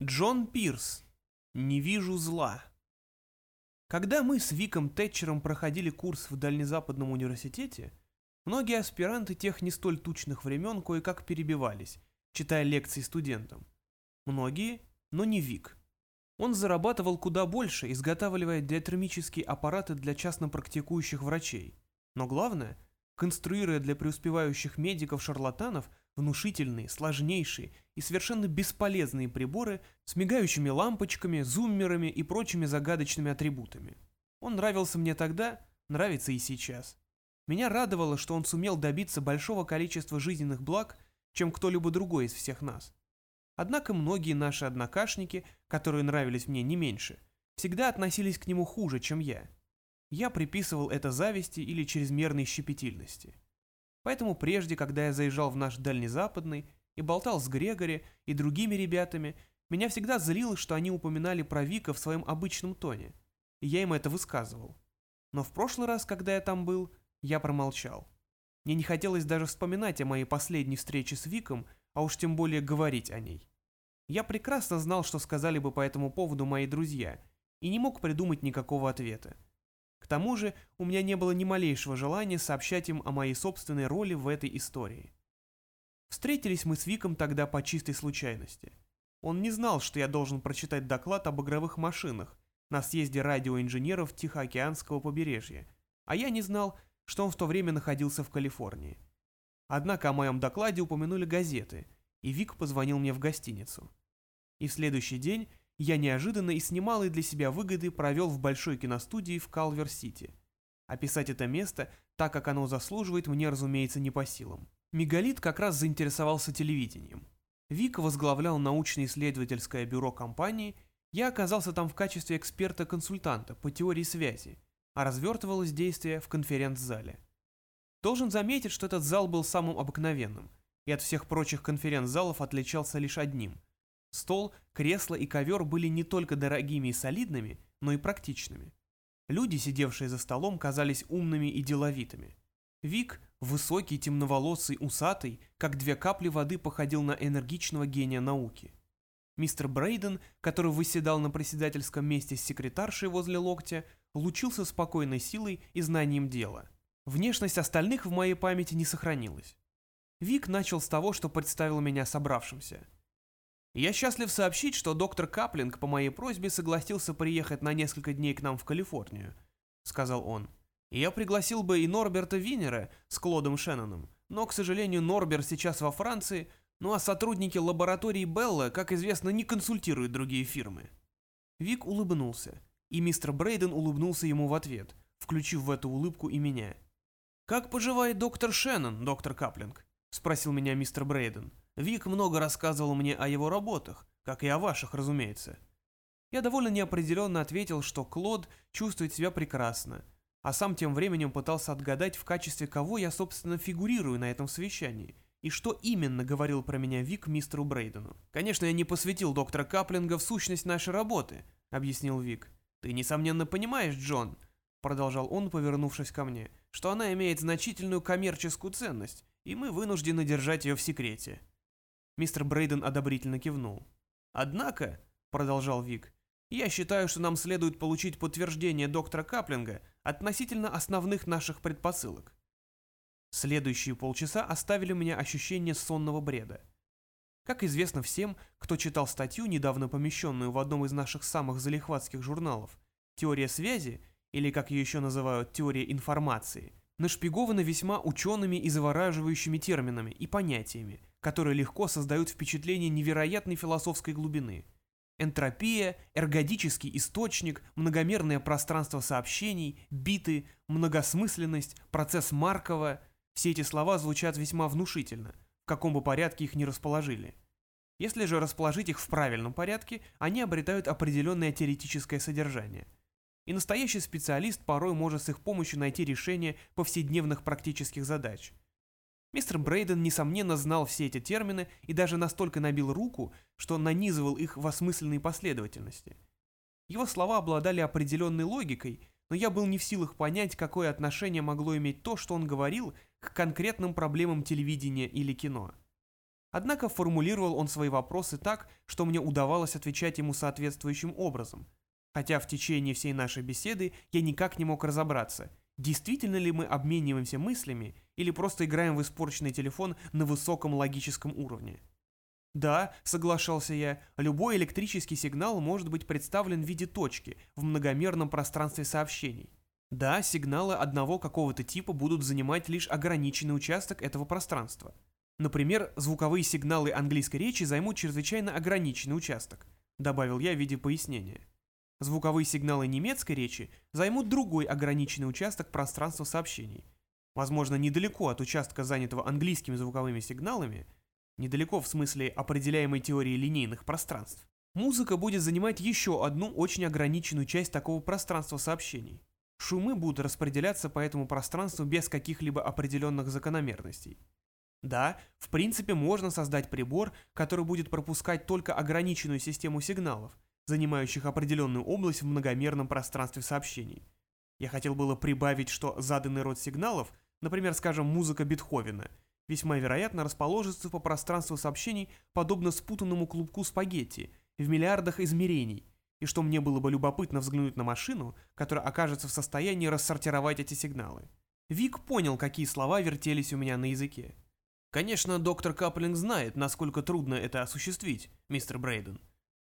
Джон Пирс. Не вижу зла. Когда мы с Виком Тэтчером проходили курс в Дальнезападном университете, многие аспиранты тех не столь тучных времен кое-как перебивались, читая лекции студентам. Многие, но не Вик. Он зарабатывал куда больше, изготавливая диатермические аппараты для частно практикующих врачей. Но главное, конструируя для преуспевающих медиков-шарлатанов внушительные, сложнейшие и совершенно бесполезные приборы с мигающими лампочками, зуммерами и прочими загадочными атрибутами. Он нравился мне тогда, нравится и сейчас. Меня радовало, что он сумел добиться большого количества жизненных благ, чем кто-либо другой из всех нас. Однако многие наши однокашники, которые нравились мне не меньше, всегда относились к нему хуже, чем я. Я приписывал это зависти или чрезмерной щепетильности. Поэтому прежде, когда я заезжал в наш дальнезападный и болтал с Грегори и другими ребятами, меня всегда злило, что они упоминали про Вика в своем обычном тоне, и я им это высказывал. Но в прошлый раз, когда я там был, я промолчал. Мне не хотелось даже вспоминать о моей последней встрече с Виком, а уж тем более говорить о ней. Я прекрасно знал, что сказали бы по этому поводу мои друзья, и не мог придумать никакого ответа. К тому же у меня не было ни малейшего желания сообщать им о моей собственной роли в этой истории. Встретились мы с Виком тогда по чистой случайности. Он не знал, что я должен прочитать доклад об игровых машинах на съезде радиоинженеров Тихоокеанского побережья, а я не знал, что он в то время находился в Калифорнии. Однако о моем докладе упомянули газеты, и Вик позвонил мне в гостиницу. И в следующий день я неожиданно и с немалой для себя выгоды провел в большой киностудии в Калвер-Сити. Описать это место, так как оно заслуживает, мне, разумеется, не по силам. Мегалит как раз заинтересовался телевидением. Вик возглавлял научно-исследовательское бюро компании, я оказался там в качестве эксперта-консультанта по теории связи, а развертывалось действие в конференц-зале. Должен заметить, что этот зал был самым обыкновенным, и от всех прочих конференц-залов отличался лишь одним – Стол, кресло и ковер были не только дорогими и солидными, но и практичными. Люди, сидевшие за столом, казались умными и деловитыми. Вик, высокий, темноволосый, усатый, как две капли воды походил на энергичного гения науки. Мистер Брейден, который выседал на председательском месте с секретаршей возле локтя, лучился спокойной силой и знанием дела. Внешность остальных в моей памяти не сохранилась. Вик начал с того, что представил меня собравшимся – я счастлив сообщить, что доктор Каплинг по моей просьбе согласился приехать на несколько дней к нам в Калифорнию, сказал он. Я пригласил бы и Норберта Винера с Клодом Шенноном, но, к сожалению, Норберт сейчас во Франции, ну а сотрудники лаборатории Белла, как известно, не консультируют другие фирмы. Вик улыбнулся, и мистер Брейден улыбнулся ему в ответ, включив в эту улыбку и меня. «Как поживает доктор Шеннон, доктор Каплинг?» — спросил меня мистер Брейден. Вик много рассказывал мне о его работах, как и о ваших, разумеется. Я довольно неопределенно ответил, что Клод чувствует себя прекрасно, а сам тем временем пытался отгадать, в качестве кого я, собственно, фигурирую на этом совещании, и что именно говорил про меня Вик мистеру Брейдену. «Конечно, я не посвятил доктора Каплинга в сущность нашей работы», — объяснил Вик. «Ты, несомненно, понимаешь, Джон», — продолжал он, повернувшись ко мне, «что она имеет значительную коммерческую ценность, и мы вынуждены держать ее в секрете». Мистер Брейден одобрительно кивнул. «Однако», — продолжал Вик, — «я считаю, что нам следует получить подтверждение доктора Каплинга относительно основных наших предпосылок». Следующие полчаса оставили у меня ощущение сонного бреда. Как известно всем, кто читал статью, недавно помещенную в одном из наших самых залихватских журналов, теория связи, или как ее еще называют, теория информации, нашпигована весьма учеными и завораживающими терминами и понятиями, которые легко создают впечатление невероятной философской глубины. Энтропия, эргодический источник, многомерное пространство сообщений, биты, многосмысленность, процесс Маркова – все эти слова звучат весьма внушительно, в каком бы порядке их ни расположили. Если же расположить их в правильном порядке, они обретают определенное теоретическое содержание. И настоящий специалист порой может с их помощью найти решение повседневных практических задач – Мистер Брейден, несомненно, знал все эти термины и даже настолько набил руку, что нанизывал их в осмысленной последовательности. Его слова обладали определенной логикой, но я был не в силах понять, какое отношение могло иметь то, что он говорил, к конкретным проблемам телевидения или кино. Однако формулировал он свои вопросы так, что мне удавалось отвечать ему соответствующим образом. Хотя в течение всей нашей беседы я никак не мог разобраться, действительно ли мы обмениваемся мыслями или просто играем в испорченный телефон на высоком логическом уровне. Да, соглашался я, любой электрический сигнал может быть представлен в виде точки в многомерном пространстве сообщений. Да, сигналы одного какого-то типа будут занимать лишь ограниченный участок этого пространства. Например, звуковые сигналы английской речи займут чрезвычайно ограниченный участок, добавил я в виде пояснения. Звуковые сигналы немецкой речи займут другой ограниченный участок пространства сообщений. Возможно, недалеко от участка, занятого английскими звуковыми сигналами, недалеко в смысле определяемой теории линейных пространств, музыка будет занимать еще одну очень ограниченную часть такого пространства сообщений. Шумы будут распределяться по этому пространству без каких-либо определенных закономерностей. Да, в принципе можно создать прибор, который будет пропускать только ограниченную систему сигналов, занимающих определенную область в многомерном пространстве сообщений. Я хотел было прибавить, что заданный род сигналов, например, скажем, музыка Бетховена, весьма вероятно расположится по пространству сообщений подобно спутанному клубку спагетти в миллиардах измерений, и что мне было бы любопытно взглянуть на машину, которая окажется в состоянии рассортировать эти сигналы. Вик понял, какие слова вертелись у меня на языке. «Конечно, доктор Каплинг знает, насколько трудно это осуществить, мистер Брейден»,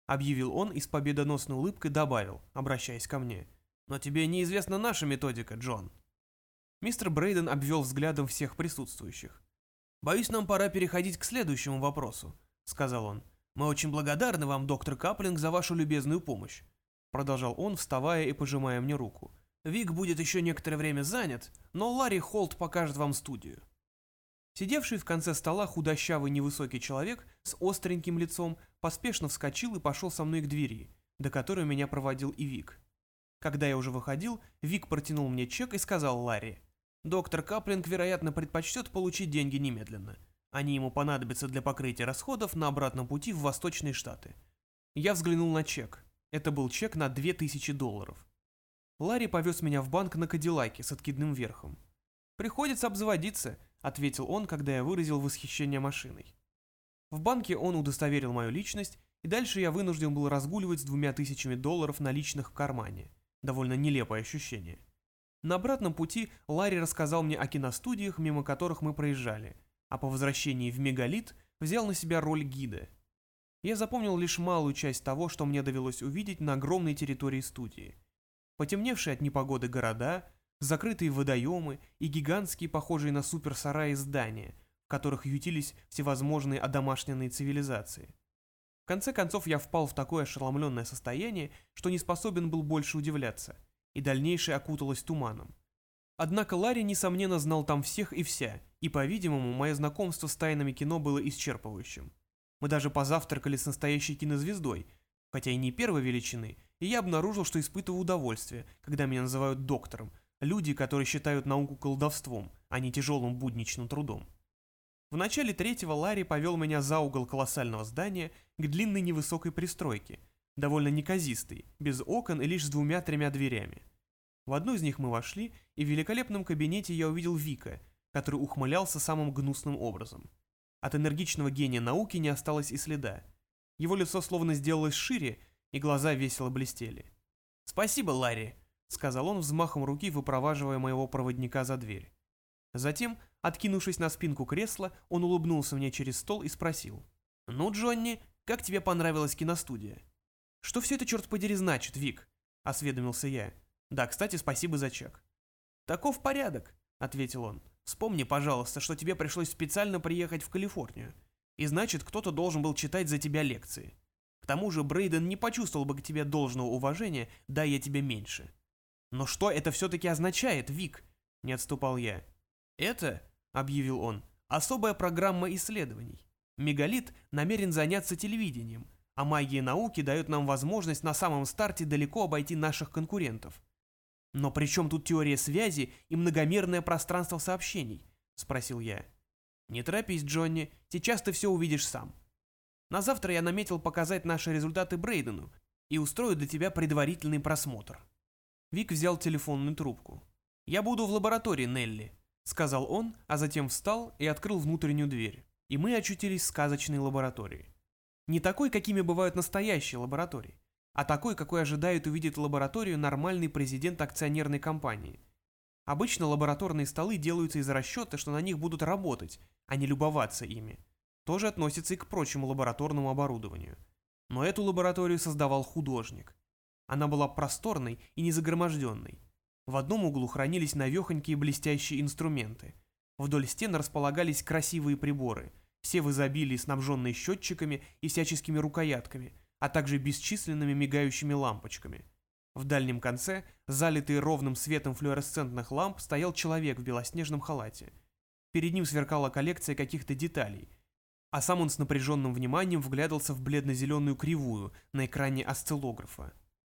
объявил он и с победоносной улыбкой добавил, обращаясь ко мне. «Но тебе неизвестна наша методика, Джон». Мистер Брейден обвел взглядом всех присутствующих. «Боюсь, нам пора переходить к следующему вопросу», — сказал он. «Мы очень благодарны вам, доктор Каплинг, за вашу любезную помощь», — продолжал он, вставая и пожимая мне руку. «Вик будет еще некоторое время занят, но Ларри Холт покажет вам студию». Сидевший в конце стола худощавый невысокий человек с остреньким лицом поспешно вскочил и пошел со мной к двери, до которой меня проводил и Вик. Когда я уже выходил, Вик протянул мне чек и сказал Ларри, «Доктор Каплинг, вероятно, предпочтет получить деньги немедленно. Они ему понадобятся для покрытия расходов на обратном пути в Восточные Штаты». Я взглянул на чек. Это был чек на 2000 долларов. Ларри повез меня в банк на Кадиллаке с откидным верхом. «Приходится обзаводиться», ответил он, когда я выразил восхищение машиной. В банке он удостоверил мою личность, и дальше я вынужден был разгуливать с двумя тысячами долларов наличных в кармане. Довольно нелепое ощущение. На обратном пути Ларри рассказал мне о киностудиях, мимо которых мы проезжали, а по возвращении в Мегалит взял на себя роль гида. Я запомнил лишь малую часть того, что мне довелось увидеть на огромной территории студии. Потемневшие от непогоды города, закрытые водоемы и гигантские, похожие на суперсараи здания, в которых ютились всевозможные одомашненные цивилизации. В конце концов я впал в такое ошеломленное состояние, что не способен был больше удивляться, и дальнейшее окуталось туманом. Однако Ларри, несомненно, знал там всех и вся, и, по-видимому, мое знакомство с тайнами кино было исчерпывающим. Мы даже позавтракали с настоящей кинозвездой, хотя и не первой величины, и я обнаружил, что испытываю удовольствие, когда меня называют доктором, Люди, которые считают науку колдовством, а не тяжелым будничным трудом. В начале третьего Ларри повел меня за угол колоссального здания к длинной невысокой пристройке, довольно неказистой, без окон и лишь с двумя-тремя дверями. В одну из них мы вошли, и в великолепном кабинете я увидел Вика, который ухмылялся самым гнусным образом. От энергичного гения науки не осталось и следа. Его лицо словно сделалось шире, и глаза весело блестели. «Спасибо, Ларри», — сказал он взмахом руки, выпроваживая моего проводника за дверь. Затем, откинувшись на спинку кресла, он улыбнулся мне через стол и спросил. «Ну, Джонни, как тебе понравилась киностудия?» «Что все это, черт подери, значит, Вик?» — осведомился я. «Да, кстати, спасибо за чек». «Таков порядок», — ответил он. «Вспомни, пожалуйста, что тебе пришлось специально приехать в Калифорнию. И значит, кто-то должен был читать за тебя лекции. К тому же Брейден не почувствовал бы к тебе должного уважения, дай я тебе меньше. «Но что это все-таки означает, Вик?» – не отступал я. «Это», – объявил он, – «особая программа исследований. Мегалит намерен заняться телевидением, а магия науки дает нам возможность на самом старте далеко обойти наших конкурентов». «Но при чем тут теория связи и многомерное пространство сообщений?» – спросил я. «Не торопись, Джонни, сейчас ты все увидишь сам. На завтра я наметил показать наши результаты Брейдену и устрою для тебя предварительный просмотр». Вик взял телефонную трубку. «Я буду в лаборатории, Нелли», — сказал он, а затем встал и открыл внутреннюю дверь. и мы очутились в сказочной лаборатории. Не такой, какими бывают настоящие лаборатории, а такой, какой ожидает увидеть лабораторию нормальный президент акционерной компании. Обычно лабораторные столы делаются из расчета, что на них будут работать, а не любоваться ими. Тоже относится и к прочему лабораторному оборудованию. Но эту лабораторию создавал художник. Она была просторной и незагроможденной. В одном углу хранились навехонькие блестящие инструменты. Вдоль стен располагались красивые приборы, все в изобилии снабженные счетчиками и всяческими рукоятками, а также бесчисленными мигающими лампочками. В дальнем конце, залитый ровным светом флуоресцентных ламп, стоял человек в белоснежном халате. Перед ним сверкала коллекция каких-то деталей, а сам он с напряженным вниманием вглядывался в бледно-зеленую кривую на экране осциллографа.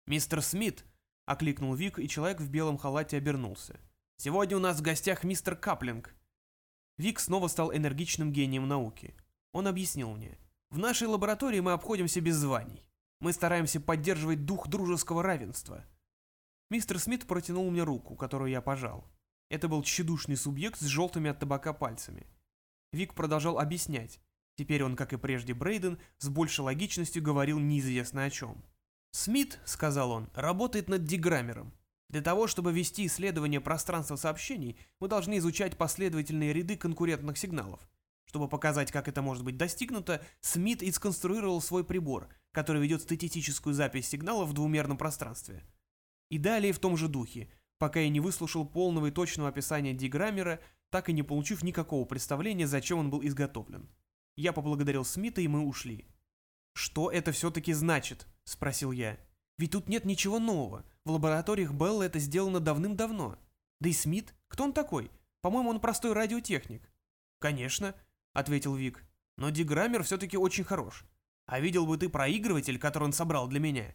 «Мистер Смит!» — окликнул Вик, и человек в белом халате обернулся. «Сегодня у нас в гостях мистер Каплинг». Вик снова стал энергичным гением науки. Он объяснил мне. «В нашей лаборатории мы обходимся без званий. Мы стараемся поддерживать дух дружеского равенства». Мистер Смит протянул мне руку, которую я пожал. Это был тщедушный субъект с желтыми от табака пальцами. Вик продолжал объяснять. Теперь он, как и прежде Брейден, с большей логичностью говорил неизвестно о чем. Смит, сказал он, работает над диграммером. Для того, чтобы вести исследование пространства сообщений, мы должны изучать последовательные ряды конкурентных сигналов. Чтобы показать, как это может быть достигнуто, Смит и сконструировал свой прибор, который ведет статистическую запись сигналов в двумерном пространстве. И далее в том же духе, пока я не выслушал полного и точного описания диграммера, так и не получив никакого представления, зачем он был изготовлен. Я поблагодарил Смита, и мы ушли. «Что это все-таки значит?» — спросил я. «Ведь тут нет ничего нового. В лабораториях Белла это сделано давным-давно. Да и Смит, кто он такой? По-моему, он простой радиотехник». «Конечно», — ответил Вик. «Но диграммер все-таки очень хорош. А видел бы ты проигрыватель, который он собрал для меня?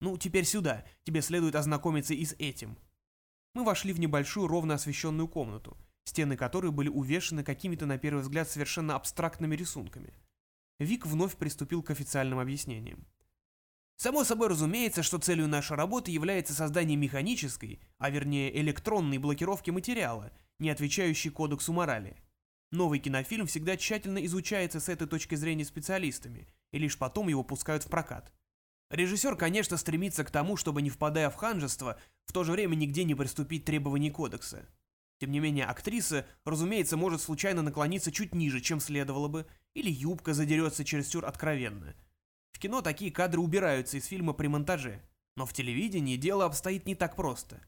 Ну, теперь сюда, тебе следует ознакомиться и с этим». Мы вошли в небольшую ровно освещенную комнату, стены которой были увешаны какими-то на первый взгляд совершенно абстрактными рисунками. Вик вновь приступил к официальным объяснениям. Само собой разумеется, что целью нашей работы является создание механической, а вернее электронной блокировки материала, не отвечающей кодексу морали. Новый кинофильм всегда тщательно изучается с этой точки зрения специалистами, и лишь потом его пускают в прокат. Режиссер, конечно, стремится к тому, чтобы не впадая в ханжество, в то же время нигде не приступить требований кодекса. Тем не менее, актриса, разумеется, может случайно наклониться чуть ниже, чем следовало бы, или юбка задерется чересчур откровенно. В кино такие кадры убираются из фильма при монтаже, но в телевидении дело обстоит не так просто.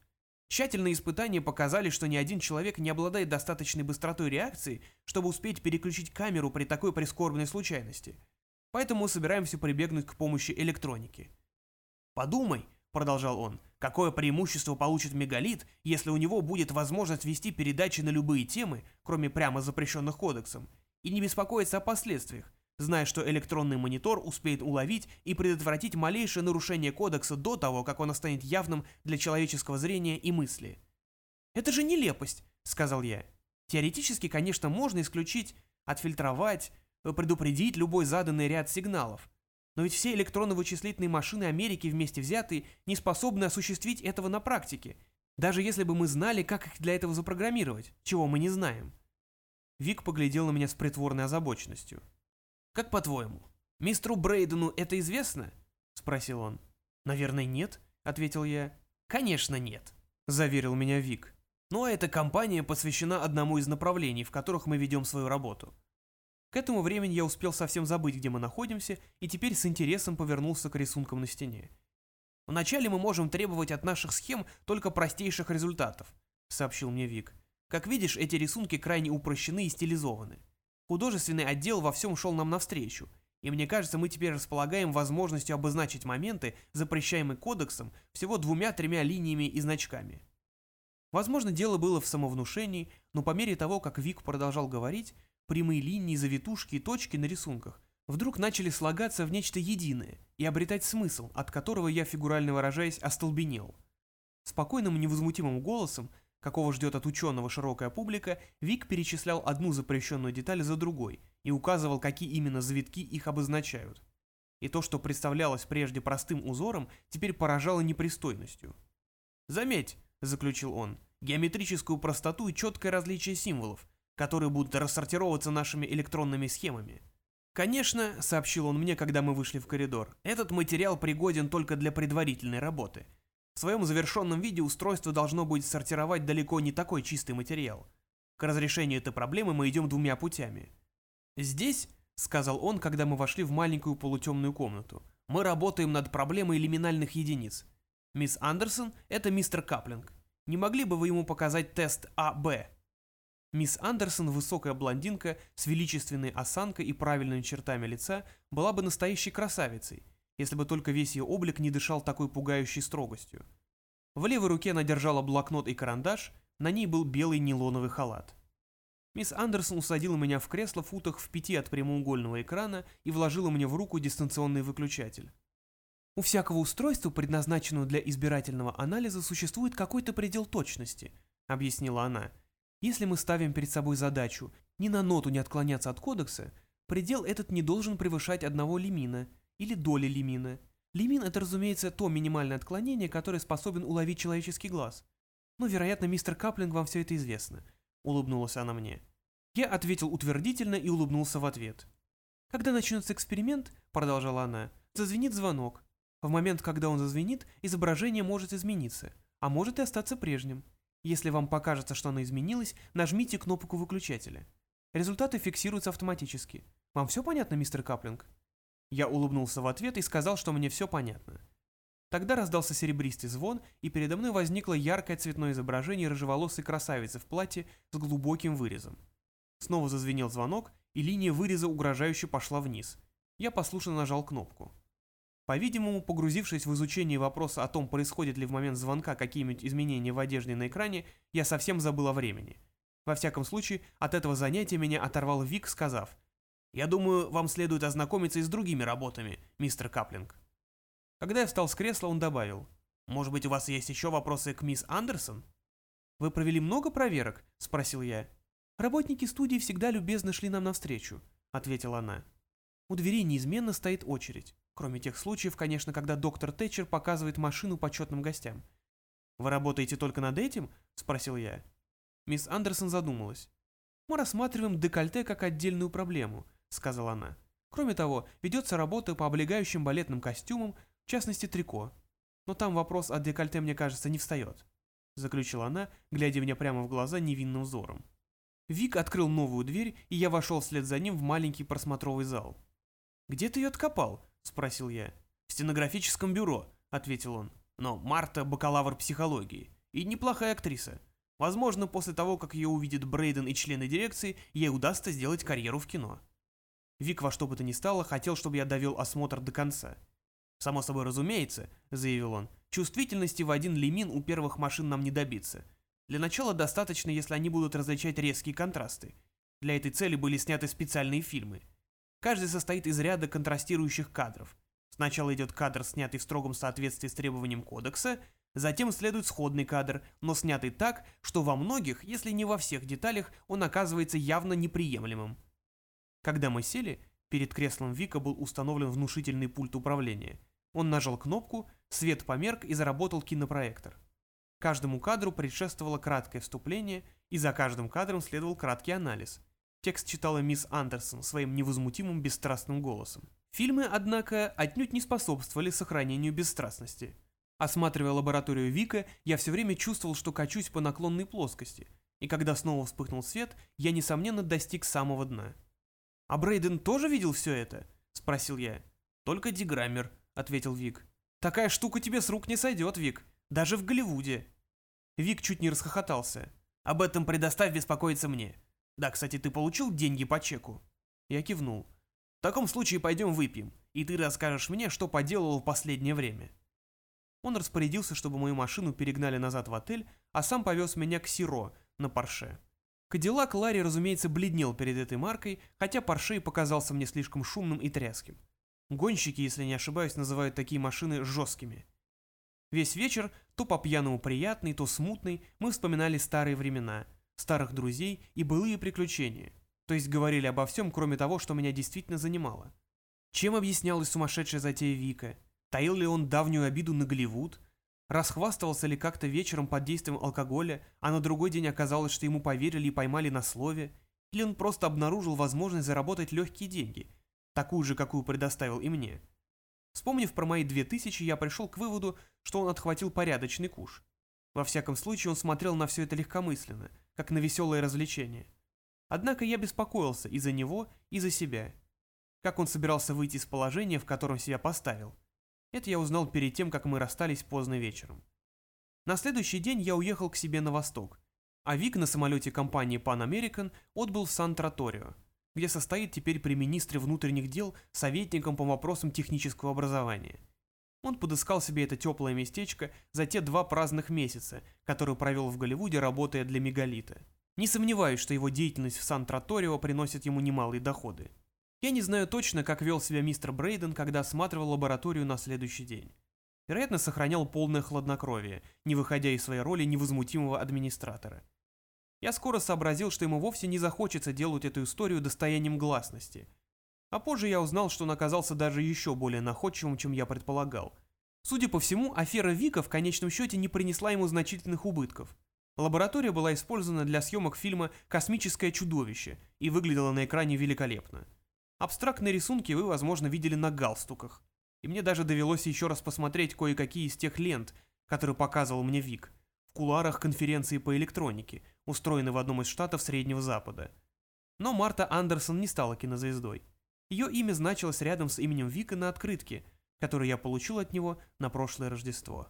Тщательные испытания показали, что ни один человек не обладает достаточной быстротой реакции, чтобы успеть переключить камеру при такой прискорбной случайности. Поэтому собираемся прибегнуть к помощи электроники. «Подумай», — продолжал он, Какое преимущество получит мегалит, если у него будет возможность вести передачи на любые темы, кроме прямо запрещенных кодексом, и не беспокоиться о последствиях, зная, что электронный монитор успеет уловить и предотвратить малейшее нарушение кодекса до того, как он станет явным для человеческого зрения и мысли. «Это же нелепость», — сказал я. «Теоретически, конечно, можно исключить, отфильтровать, предупредить любой заданный ряд сигналов, но ведь все электронно-вычислительные машины Америки вместе взятые не способны осуществить этого на практике, даже если бы мы знали, как их для этого запрограммировать, чего мы не знаем. Вик поглядел на меня с притворной озабоченностью. «Как по-твоему, мистеру Брейдену это известно?» — спросил он. «Наверное, нет», — ответил я. «Конечно нет», — заверил меня Вик. «Но эта компания посвящена одному из направлений, в которых мы ведем свою работу. К этому времени я успел совсем забыть, где мы находимся, и теперь с интересом повернулся к рисункам на стене. «Вначале мы можем требовать от наших схем только простейших результатов», — сообщил мне Вик. «Как видишь, эти рисунки крайне упрощены и стилизованы. Художественный отдел во всем шел нам навстречу, и мне кажется, мы теперь располагаем возможностью обозначить моменты, запрещаемые кодексом, всего двумя-тремя линиями и значками». Возможно, дело было в самовнушении, но по мере того, как Вик продолжал говорить, Прямые линии, завитушки и точки на рисунках вдруг начали слагаться в нечто единое и обретать смысл, от которого я, фигурально выражаясь, остолбенел. Спокойным и невозмутимым голосом, какого ждет от ученого широкая публика, Вик перечислял одну запрещенную деталь за другой и указывал, какие именно завитки их обозначают. И то, что представлялось прежде простым узором, теперь поражало непристойностью. «Заметь», — заключил он, — «геометрическую простоту и четкое различие символов, которые будут рассортироваться нашими электронными схемами. Конечно, сообщил он мне, когда мы вышли в коридор, этот материал пригоден только для предварительной работы. В своем завершенном виде устройство должно будет сортировать далеко не такой чистый материал. К разрешению этой проблемы мы идем двумя путями. Здесь, сказал он, когда мы вошли в маленькую полутемную комнату, мы работаем над проблемой лиминальных единиц. Мисс Андерсон – это мистер Каплинг. Не могли бы вы ему показать тест А-Б? Мисс Андерсон, высокая блондинка с величественной осанкой и правильными чертами лица, была бы настоящей красавицей, если бы только весь ее облик не дышал такой пугающей строгостью. В левой руке она держала блокнот и карандаш, на ней был белый нейлоновый халат. Мисс Андерсон усадила меня в кресло в футах в пяти от прямоугольного экрана и вложила мне в руку дистанционный выключатель. У всякого устройства, предназначенного для избирательного анализа, существует какой-то предел точности, объяснила она. Если мы ставим перед собой задачу ни на ноту не отклоняться от кодекса, предел этот не должен превышать одного лимина или доли лимина. Лимин – это, разумеется, то минимальное отклонение, которое способен уловить человеческий глаз. Но, вероятно, мистер Каплинг вам все это известно. Улыбнулась она мне. Я ответил утвердительно и улыбнулся в ответ. Когда начнется эксперимент, продолжала она, зазвенит звонок. В момент, когда он зазвенит, изображение может измениться, а может и остаться прежним. Если вам покажется, что оно изменилось, нажмите кнопку выключателя. Результаты фиксируются автоматически. Вам все понятно, мистер Каплинг? Я улыбнулся в ответ и сказал, что мне все понятно. Тогда раздался серебристый звон, и передо мной возникло яркое цветное изображение рыжеволосой красавицы в платье с глубоким вырезом. Снова зазвенел звонок, и линия выреза угрожающе пошла вниз. Я послушно нажал кнопку. По-видимому, погрузившись в изучение вопроса о том, происходит ли в момент звонка какие-нибудь изменения в одежде на экране, я совсем забыл о времени. Во всяком случае, от этого занятия меня оторвал Вик, сказав, «Я думаю, вам следует ознакомиться и с другими работами, мистер Каплинг». Когда я встал с кресла, он добавил, «Может быть, у вас есть еще вопросы к мисс Андерсон?» «Вы провели много проверок?» – спросил я. «Работники студии всегда любезно шли нам навстречу», – ответила она. «У двери неизменно стоит очередь. Кроме тех случаев, конечно, когда доктор Тэтчер показывает машину почетным гостям. «Вы работаете только над этим?» – спросил я. Мисс Андерсон задумалась. «Мы рассматриваем декольте как отдельную проблему», – сказала она. «Кроме того, ведется работа по облегающим балетным костюмам, в частности трико. Но там вопрос о декольте, мне кажется, не встает», – заключила она, глядя мне прямо в глаза невинным взором. Вик открыл новую дверь, и я вошел вслед за ним в маленький просмотровый зал. «Где ты ее откопал?» — спросил я. «В стенографическом бюро», — ответил он. «Но Марта — бакалавр психологии. И неплохая актриса. Возможно, после того, как ее увидит Брейден и члены дирекции, ей удастся сделать карьеру в кино». Вик во что бы то ни стало хотел, чтобы я довел осмотр до конца. «Само собой разумеется», — заявил он, — «чувствительности в один лимин у первых машин нам не добиться. Для начала достаточно, если они будут различать резкие контрасты. Для этой цели были сняты специальные фильмы — Каждый состоит из ряда контрастирующих кадров. Сначала идет кадр, снятый в строгом соответствии с требованием кодекса, затем следует сходный кадр, но снятый так, что во многих, если не во всех деталях, он оказывается явно неприемлемым. Когда мы сели, перед креслом Вика был установлен внушительный пульт управления. Он нажал кнопку, свет померк и заработал кинопроектор. Каждому кадру предшествовало краткое вступление, и за каждым кадром следовал краткий анализ – Текст читала мисс Андерсон своим невозмутимым бесстрастным голосом. Фильмы, однако, отнюдь не способствовали сохранению бесстрастности. Осматривая лабораторию Вика, я все время чувствовал, что качусь по наклонной плоскости, и когда снова вспыхнул свет, я, несомненно, достиг самого дна. «А Брейден тоже видел все это?» – спросил я. «Только диграммер», – ответил Вик. «Такая штука тебе с рук не сойдет, Вик. Даже в Голливуде». Вик чуть не расхохотался. «Об этом предоставь беспокоиться мне. Да, кстати, ты получил деньги по чеку? Я кивнул. В таком случае пойдем выпьем, и ты расскажешь мне, что поделал в последнее время. Он распорядился, чтобы мою машину перегнали назад в отель, а сам повез меня к Сиро на Порше. Кадиллак Ларри, разумеется, бледнел перед этой маркой, хотя Порше показался мне слишком шумным и тряским. Гонщики, если не ошибаюсь, называют такие машины жесткими. Весь вечер, то по-пьяному приятный, то смутный, мы вспоминали старые времена, старых друзей и былые приключения, то есть говорили обо всем, кроме того, что меня действительно занимало. Чем объяснялась сумасшедшая затея Вика? Таил ли он давнюю обиду на Голливуд? Расхвастывался ли как-то вечером под действием алкоголя, а на другой день оказалось, что ему поверили и поймали на слове? Или он просто обнаружил возможность заработать легкие деньги, такую же, какую предоставил и мне. Вспомнив про мои две тысячи, я пришел к выводу, что он отхватил порядочный куш. Во всяком случае, он смотрел на все это легкомысленно, как на веселое развлечение. Однако я беспокоился и за него, и за себя. Как он собирался выйти из положения, в котором себя поставил. Это я узнал перед тем, как мы расстались поздно вечером. На следующий день я уехал к себе на восток, а Вик на самолете компании Pan American отбыл в Сан-Траторио, где состоит теперь при министре внутренних дел советником по вопросам технического образования. Он подыскал себе это теплое местечко за те два праздных месяца, которые провел в Голливуде, работая для Мегалита. Не сомневаюсь, что его деятельность в Сан-Траторио приносит ему немалые доходы. Я не знаю точно, как вел себя мистер Брейден, когда осматривал лабораторию на следующий день. Вероятно, сохранял полное хладнокровие, не выходя из своей роли невозмутимого администратора. Я скоро сообразил, что ему вовсе не захочется делать эту историю достоянием гласности. А позже я узнал, что он оказался даже еще более находчивым, чем я предполагал. Судя по всему, афера Вика в конечном счете не принесла ему значительных убытков. Лаборатория была использована для съемок фильма «Космическое чудовище» и выглядела на экране великолепно. Абстрактные рисунки вы, возможно, видели на галстуках. И мне даже довелось еще раз посмотреть кое-какие из тех лент, которые показывал мне Вик, в куларах конференции по электронике, устроенной в одном из штатов Среднего Запада. Но Марта Андерсон не стала кинозвездой. Ее имя значилось рядом с именем Вика на открытке, которую я получил от него на прошлое Рождество.